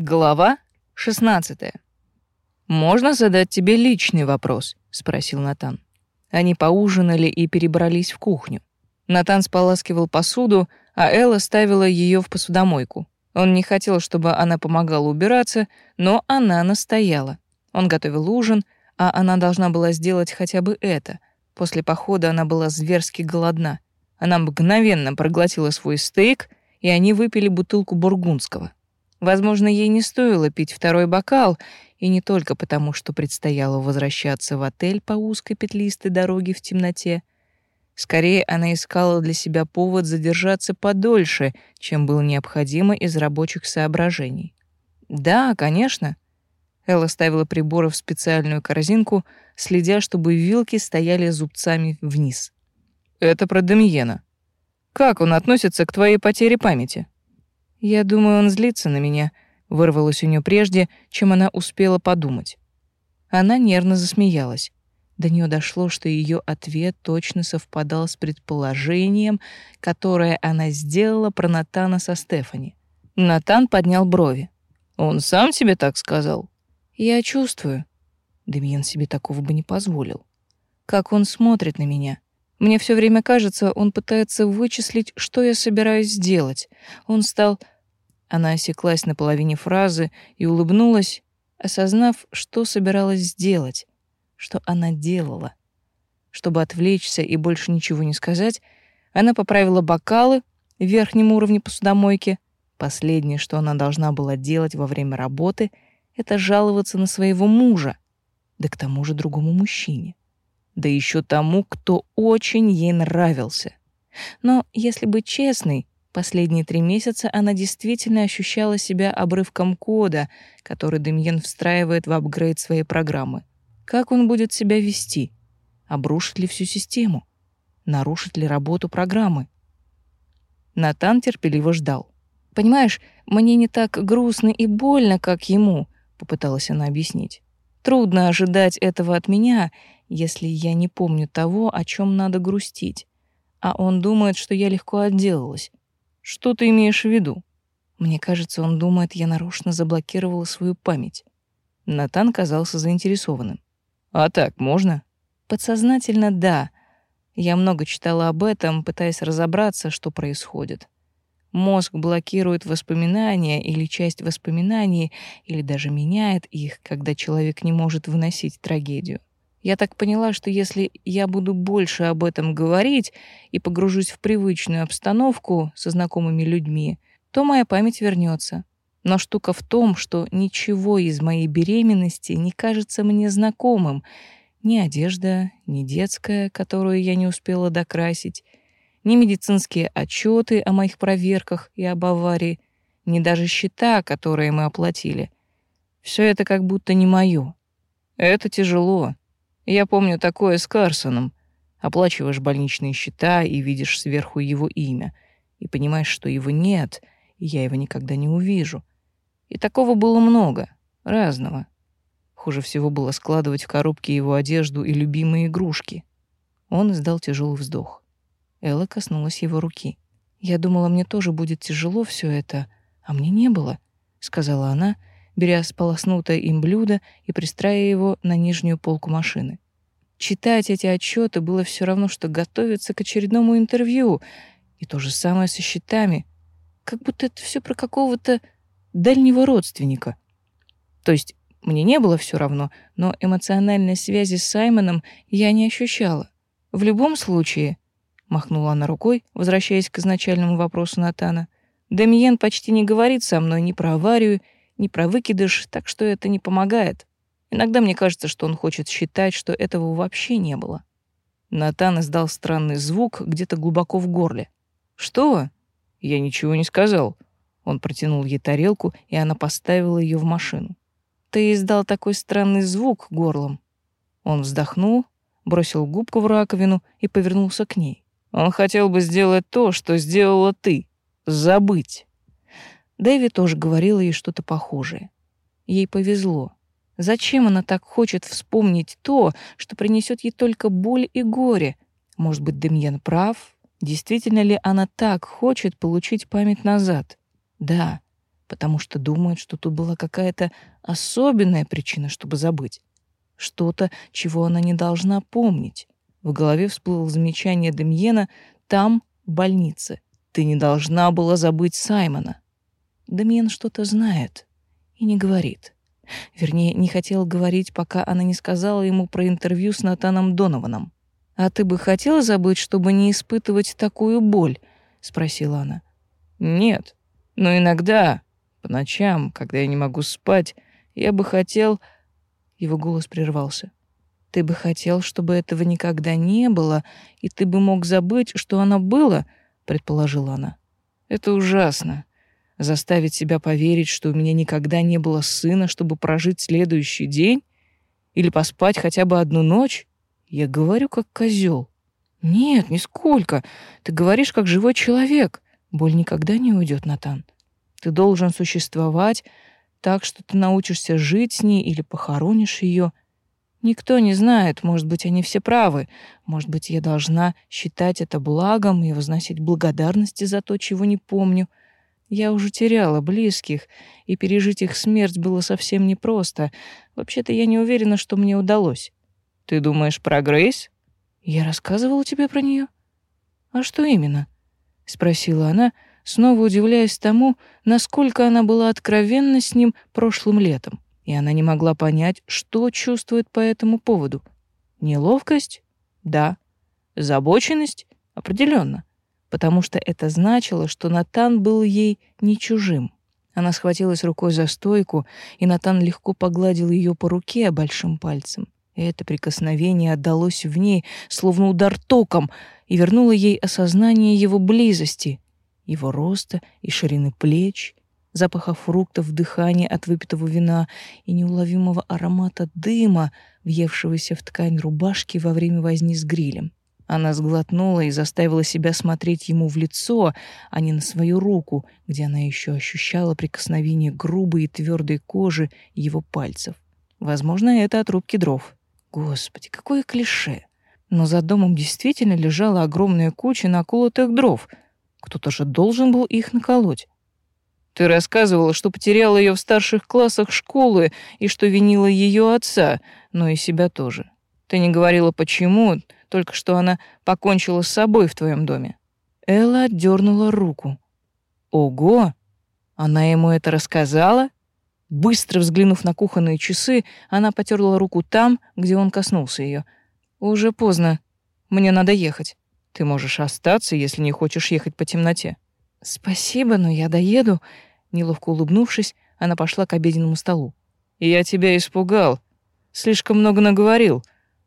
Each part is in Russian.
Глава 16. «Можно задать тебе личный вопрос?» — спросил Натан. Они поужинали и перебрались в кухню. Натан споласкивал посуду, а Элла ставила ее в посудомойку. Он не хотел, чтобы она помогала убираться, но она настояла. Он готовил ужин, а она должна была сделать хотя бы это. После похода она была зверски голодна. Она мгновенно проглотила свой стейк, и они выпили бутылку бургундского. Возможно, ей не стоило пить второй бокал, и не только потому, что предстояло возвращаться в отель по узкой петлистой дороге в темноте. Скорее, она искала для себя повод задержаться подольше, чем было необходимо из рабочих соображений. Да, конечно. Элла ставила приборы в специальную корзинку, следя, чтобы вилки стояли зубцами вниз. Это про Демьена. Как он относится к твоей потере памяти? Я думаю, он злится на меня, вырвалось у нее прежде, чем она успела подумать. Она нервно засмеялась. До нее дошло, что ее ответ точно совпадал с предположением, которое она сделала про Натана со Стефани. Натан поднял брови. Он сам себе так сказал. Я чувствую. Демьян себе такого бы не позволил. Как он смотрит на меня. Мне все время кажется, он пытается вычислить, что я собираюсь сделать. Он стал... Она осеклась на половине фразы и улыбнулась, осознав, что собиралась сделать, что она делала. Чтобы отвлечься и больше ничего не сказать, она поправила бокалы в верхнем уровне посудомойки. Последнее, что она должна была делать во время работы, это жаловаться на своего мужа, да к тому же другому мужчине да еще тому, кто очень ей нравился. Но, если быть честной, последние три месяца она действительно ощущала себя обрывком кода, который Демьен встраивает в апгрейд своей программы. Как он будет себя вести? Обрушит ли всю систему? Нарушит ли работу программы? Натан терпеливо ждал. «Понимаешь, мне не так грустно и больно, как ему», — попыталась она объяснить. «Трудно ожидать этого от меня, если я не помню того, о чем надо грустить. А он думает, что я легко отделалась. Что ты имеешь в виду? Мне кажется, он думает, я нарочно заблокировала свою память. Натан казался заинтересованным. А так можно? Подсознательно да. Я много читала об этом, пытаясь разобраться, что происходит. Мозг блокирует воспоминания или часть воспоминаний, или даже меняет их, когда человек не может выносить трагедию. Я так поняла, что если я буду больше об этом говорить и погружусь в привычную обстановку со знакомыми людьми, то моя память вернется. Но штука в том, что ничего из моей беременности не кажется мне знакомым. Ни одежда, ни детская, которую я не успела докрасить, ни медицинские отчеты о моих проверках и об аварии, ни даже счета, которые мы оплатили. Все это как будто не мое. Это тяжело. Я помню такое с Карсоном. Оплачиваешь больничные счета и видишь сверху его имя, и понимаешь, что его нет, и я его никогда не увижу. И такого было много, разного. Хуже всего было складывать в коробки его одежду и любимые игрушки. Он издал тяжелый вздох. Элла коснулась его руки. «Я думала, мне тоже будет тяжело все это, а мне не было», — сказала она, — беря сполоснутое им блюдо и пристраивая его на нижнюю полку машины. Читать эти отчеты было все равно, что готовиться к очередному интервью, и то же самое со счетами, как будто это все про какого-то дальнего родственника. То есть мне не было все равно, но эмоциональной связи с Саймоном я не ощущала. В любом случае, махнула она рукой, возвращаясь к изначальному вопросу Натана, Демьен почти не говорит со мной ни про аварию, не про выкидыш, так что это не помогает. Иногда мне кажется, что он хочет считать, что этого вообще не было. Натан издал странный звук где-то глубоко в горле. «Что?» «Я ничего не сказал». Он протянул ей тарелку, и она поставила ее в машину. «Ты издал такой странный звук горлом». Он вздохнул, бросил губку в раковину и повернулся к ней. «Он хотел бы сделать то, что сделала ты. Забыть». Дэви тоже говорила ей что-то похожее. Ей повезло. Зачем она так хочет вспомнить то, что принесет ей только боль и горе? Может быть, Демьян прав? Действительно ли она так хочет получить память назад? Да, потому что думает, что тут была какая-то особенная причина, чтобы забыть. Что-то, чего она не должна помнить. В голове всплыло замечание Демьена там, в больнице. Ты не должна была забыть Саймона. Демьен что-то знает и не говорит. Вернее, не хотел говорить, пока она не сказала ему про интервью с Натаном Донованом. «А ты бы хотела забыть, чтобы не испытывать такую боль?» — спросила она. «Нет, но иногда, по ночам, когда я не могу спать, я бы хотел...» Его голос прервался. «Ты бы хотел, чтобы этого никогда не было, и ты бы мог забыть, что оно было?» — предположила она. «Это ужасно. Заставить себя поверить, что у меня никогда не было сына, чтобы прожить следующий день? Или поспать хотя бы одну ночь? Я говорю, как козел. Нет, нисколько. Ты говоришь, как живой человек. Боль никогда не уйдет, Натан. Ты должен существовать так, что ты научишься жить с ней или похоронишь ее. Никто не знает, может быть, они все правы. Может быть, я должна считать это благом и возносить благодарности за то, чего не помню. Я уже теряла близких, и пережить их смерть было совсем непросто. Вообще-то я не уверена, что мне удалось. Ты думаешь про Грейс? Я рассказывала тебе про нее. А что именно? спросила она, снова удивляясь тому, насколько она была откровенна с ним прошлым летом, и она не могла понять, что чувствует по этому поводу. Неловкость? Да. Забоченность? Определенно потому что это значило, что Натан был ей не чужим. Она схватилась рукой за стойку, и Натан легко погладил ее по руке большим пальцем. И это прикосновение отдалось в ней, словно удар током, и вернуло ей осознание его близости, его роста и ширины плеч, запаха фруктов, дыхания от выпитого вина и неуловимого аромата дыма, въевшегося в ткань рубашки во время возни с грилем. Она сглотнула и заставила себя смотреть ему в лицо, а не на свою руку, где она еще ощущала прикосновение грубой и твердой кожи его пальцев. Возможно, это от рубки дров. Господи, какое клише. Но за домом действительно лежала огромная куча наколотых дров. Кто-то же должен был их наколоть. Ты рассказывала, что потеряла ее в старших классах школы и что винила ее отца, но и себя тоже. Ты не говорила, почему, только что она покончила с собой в твоем доме. Элла отдернула руку. Ого! Она ему это рассказала? Быстро взглянув на кухонные часы, она потерла руку там, где он коснулся ее. Уже поздно. Мне надо ехать. Ты можешь остаться, если не хочешь ехать по темноте. Спасибо, но я доеду. Неловко улыбнувшись, она пошла к обеденному столу. Я тебя испугал. Слишком много наговорил.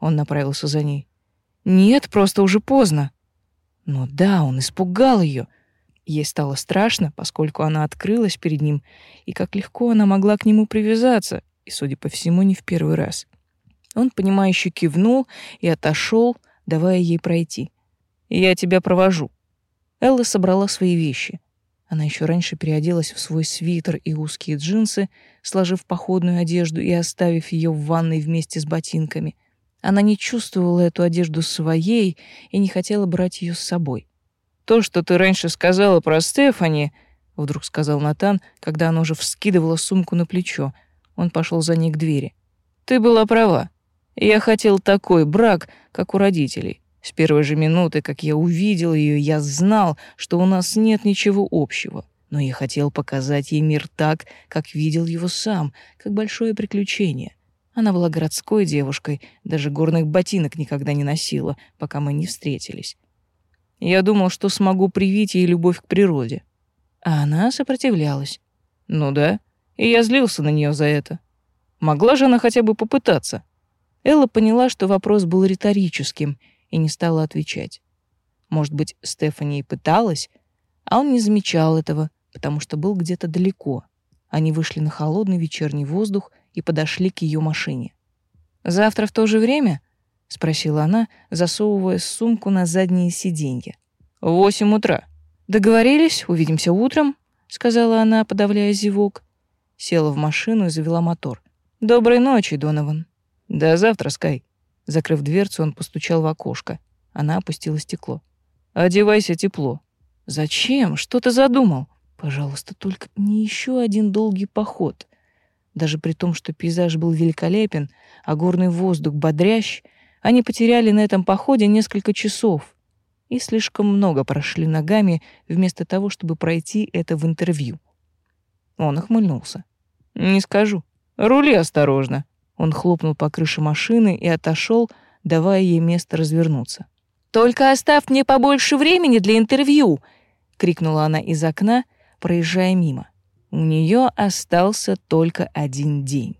Он направился за ней. Нет, просто уже поздно. Но да, он испугал ее. Ей стало страшно, поскольку она открылась перед ним, и как легко она могла к нему привязаться, и, судя по всему, не в первый раз. Он, понимающе кивнул и отошел, давая ей пройти. «Я тебя провожу». Элла собрала свои вещи. Она еще раньше переоделась в свой свитер и узкие джинсы, сложив походную одежду и оставив ее в ванной вместе с ботинками — она не чувствовала эту одежду своей и не хотела брать ее с собой. «То, что ты раньше сказала про Стефани», — вдруг сказал Натан, когда она уже вскидывала сумку на плечо. Он пошел за ней к двери. «Ты была права. Я хотел такой брак, как у родителей. С первой же минуты, как я увидел ее, я знал, что у нас нет ничего общего. Но я хотел показать ей мир так, как видел его сам, как большое приключение. Она была городской девушкой, даже горных ботинок никогда не носила, пока мы не встретились. Я думал, что смогу привить ей любовь к природе. А она сопротивлялась. Ну да, и я злился на нее за это. Могла же она хотя бы попытаться. Элла поняла, что вопрос был риторическим, и не стала отвечать. Может быть, Стефани и пыталась, а он не замечал этого, потому что был где-то далеко. Они вышли на холодный вечерний воздух и подошли к ее машине. «Завтра в то же время?» — спросила она, засовывая сумку на заднее сиденье. «В восемь утра». «Договорились, увидимся утром», — сказала она, подавляя зевок. Села в машину и завела мотор. «Доброй ночи, Донован». «До завтра, Скай». Закрыв дверцу, он постучал в окошко. Она опустила стекло. «Одевайся тепло». «Зачем? Что ты задумал?» Пожалуйста, только не еще один долгий поход. Даже при том, что пейзаж был великолепен, а горный воздух бодрящ, они потеряли на этом походе несколько часов и слишком много прошли ногами вместо того, чтобы пройти это в интервью. Он охмыльнулся. «Не скажу. Рули осторожно». Он хлопнул по крыше машины и отошел, давая ей место развернуться. «Только оставь мне побольше времени для интервью!» — крикнула она из окна, проезжая мимо. У нее остался только один день.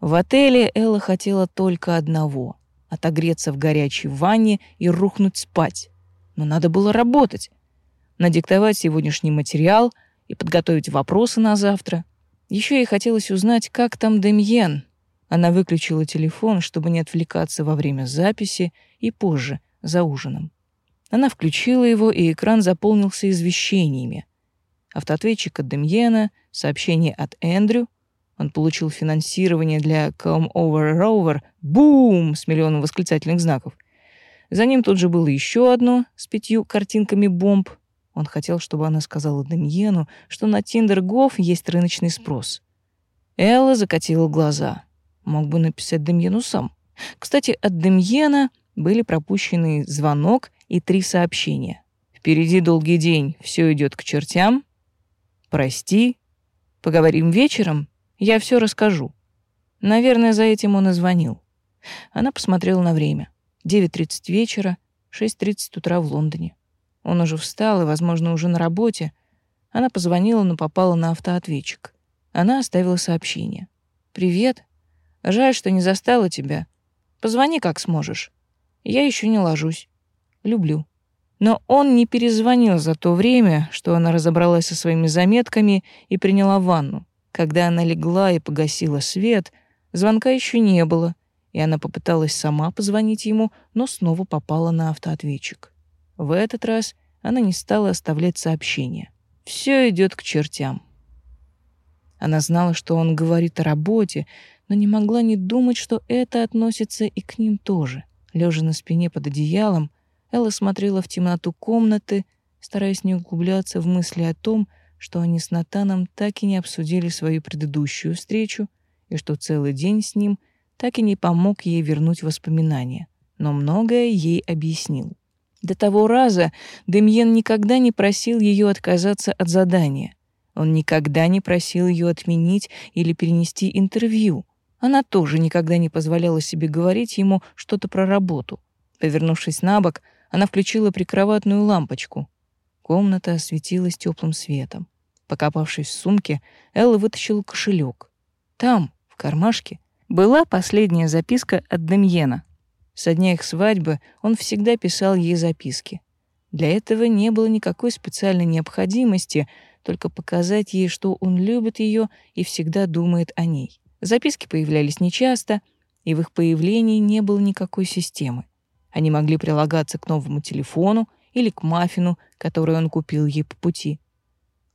В отеле Элла хотела только одного — отогреться в горячей ванне и рухнуть спать. Но надо было работать, надиктовать сегодняшний материал и подготовить вопросы на завтра. Еще ей хотелось узнать, как там Демьен. Она выключила телефон, чтобы не отвлекаться во время записи и позже, за ужином. Она включила его, и экран заполнился извещениями. Автоответчик от Демьена, сообщение от Эндрю. Он получил финансирование для Come Over Rover. Бум! С миллионом восклицательных знаков. За ним тут же было еще одно с пятью картинками бомб. Он хотел, чтобы она сказала Демьену, что на Tinder Gov есть рыночный спрос. Элла закатила глаза. Мог бы написать Демьену сам. Кстати, от Демьена были пропущены звонок и три сообщения. Впереди долгий день, все идет к чертям. Прости. Поговорим вечером, я все расскажу. Наверное, за этим он и звонил. Она посмотрела на время. 9.30 вечера, 6.30 утра в Лондоне. Он уже встал и, возможно, уже на работе. Она позвонила, но попала на автоответчик. Она оставила сообщение. «Привет. Жаль, что не застала тебя. Позвони, как сможешь. Я еще не ложусь. Люблю. Но он не перезвонил за то время, что она разобралась со своими заметками и приняла ванну. Когда она легла и погасила свет, звонка еще не было, и она попыталась сама позвонить ему, но снова попала на автоответчик. В этот раз она не стала оставлять сообщения. Все идет к чертям. Она знала, что он говорит о работе, но не могла не думать, что это относится и к ним тоже. Лежа на спине под одеялом, Элла смотрела в темноту комнаты, стараясь не углубляться в мысли о том, что они с Натаном так и не обсудили свою предыдущую встречу и что целый день с ним так и не помог ей вернуть воспоминания, но многое ей объяснил. До того раза Демьен никогда не просил ее отказаться от задания. Он никогда не просил ее отменить или перенести интервью. Она тоже никогда не позволяла себе говорить ему что-то про работу. Повернувшись на бок, она включила прикроватную лампочку. Комната осветилась теплым светом. Покопавшись в сумке, Элла вытащила кошелек. Там, в кармашке, была последняя записка от Демьена. Со дня их свадьбы он всегда писал ей записки. Для этого не было никакой специальной необходимости, только показать ей, что он любит ее и всегда думает о ней. Записки появлялись нечасто, и в их появлении не было никакой системы. Они могли прилагаться к новому телефону или к маффину, который он купил ей по пути.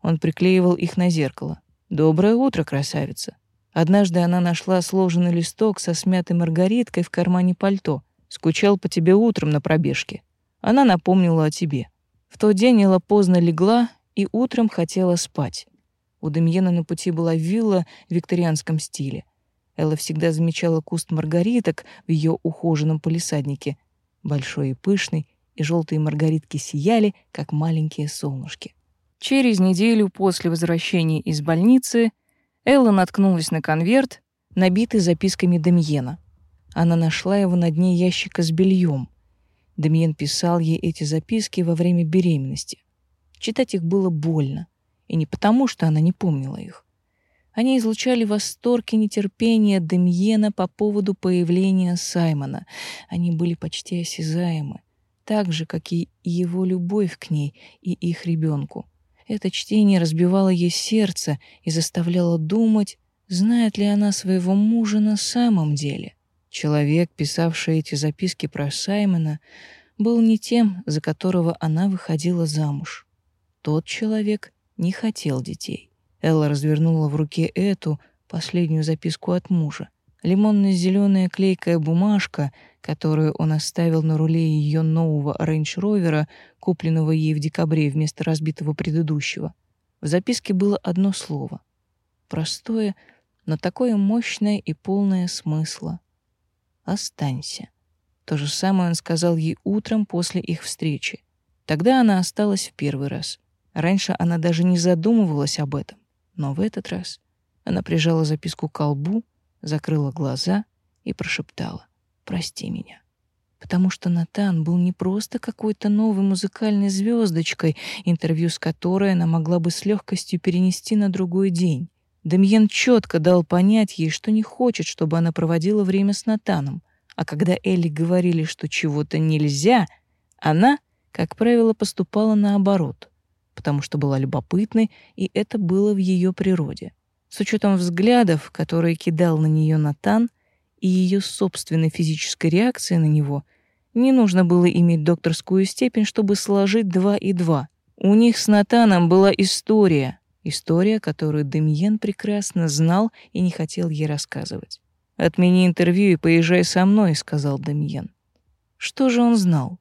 Он приклеивал их на зеркало. «Доброе утро, красавица!» Однажды она нашла сложенный листок со смятой маргариткой в кармане пальто. «Скучал по тебе утром на пробежке». Она напомнила о тебе. В тот день Элла поздно легла и утром хотела спать. У Демьена на пути была вилла в викторианском стиле. Элла всегда замечала куст маргариток в ее ухоженном полисаднике. Большой и пышный, и желтые маргаритки сияли, как маленькие солнышки. Через неделю после возвращения из больницы Элла наткнулась на конверт, набитый записками Демьена. Она нашла его на дне ящика с бельем. Демьен писал ей эти записки во время беременности. Читать их было больно. И не потому, что она не помнила их. Они излучали восторг и нетерпение Демьена по поводу появления Саймона. Они были почти осязаемы, так же, как и его любовь к ней и их ребенку. Это чтение разбивало ей сердце и заставляло думать, знает ли она своего мужа на самом деле. Человек, писавший эти записки про Саймона, был не тем, за которого она выходила замуж. Тот человек не хотел детей. Элла развернула в руке эту, последнюю записку от мужа. Лимонно-зеленая клейкая бумажка, которую он оставил на руле ее нового рейндж-ровера, купленного ей в декабре вместо разбитого предыдущего. В записке было одно слово. Простое, но такое мощное и полное смысла. «Останься». То же самое он сказал ей утром после их встречи. Тогда она осталась в первый раз. Раньше она даже не задумывалась об этом. Но в этот раз она прижала записку к колбу, закрыла глаза и прошептала «Прости меня». Потому что Натан был не просто какой-то новой музыкальной звездочкой, интервью с которой она могла бы с легкостью перенести на другой день. Демьен четко дал понять ей, что не хочет, чтобы она проводила время с Натаном. А когда Элли говорили, что чего-то нельзя, она, как правило, поступала наоборот, потому что была любопытной, и это было в ее природе. С учетом взглядов, которые кидал на нее Натан, и ее собственной физической реакции на него, не нужно было иметь докторскую степень, чтобы сложить два и два. У них с Натаном была история, история, которую Демьен прекрасно знал и не хотел ей рассказывать. «Отмени интервью и поезжай со мной», — сказал Демьен. Что же он знал?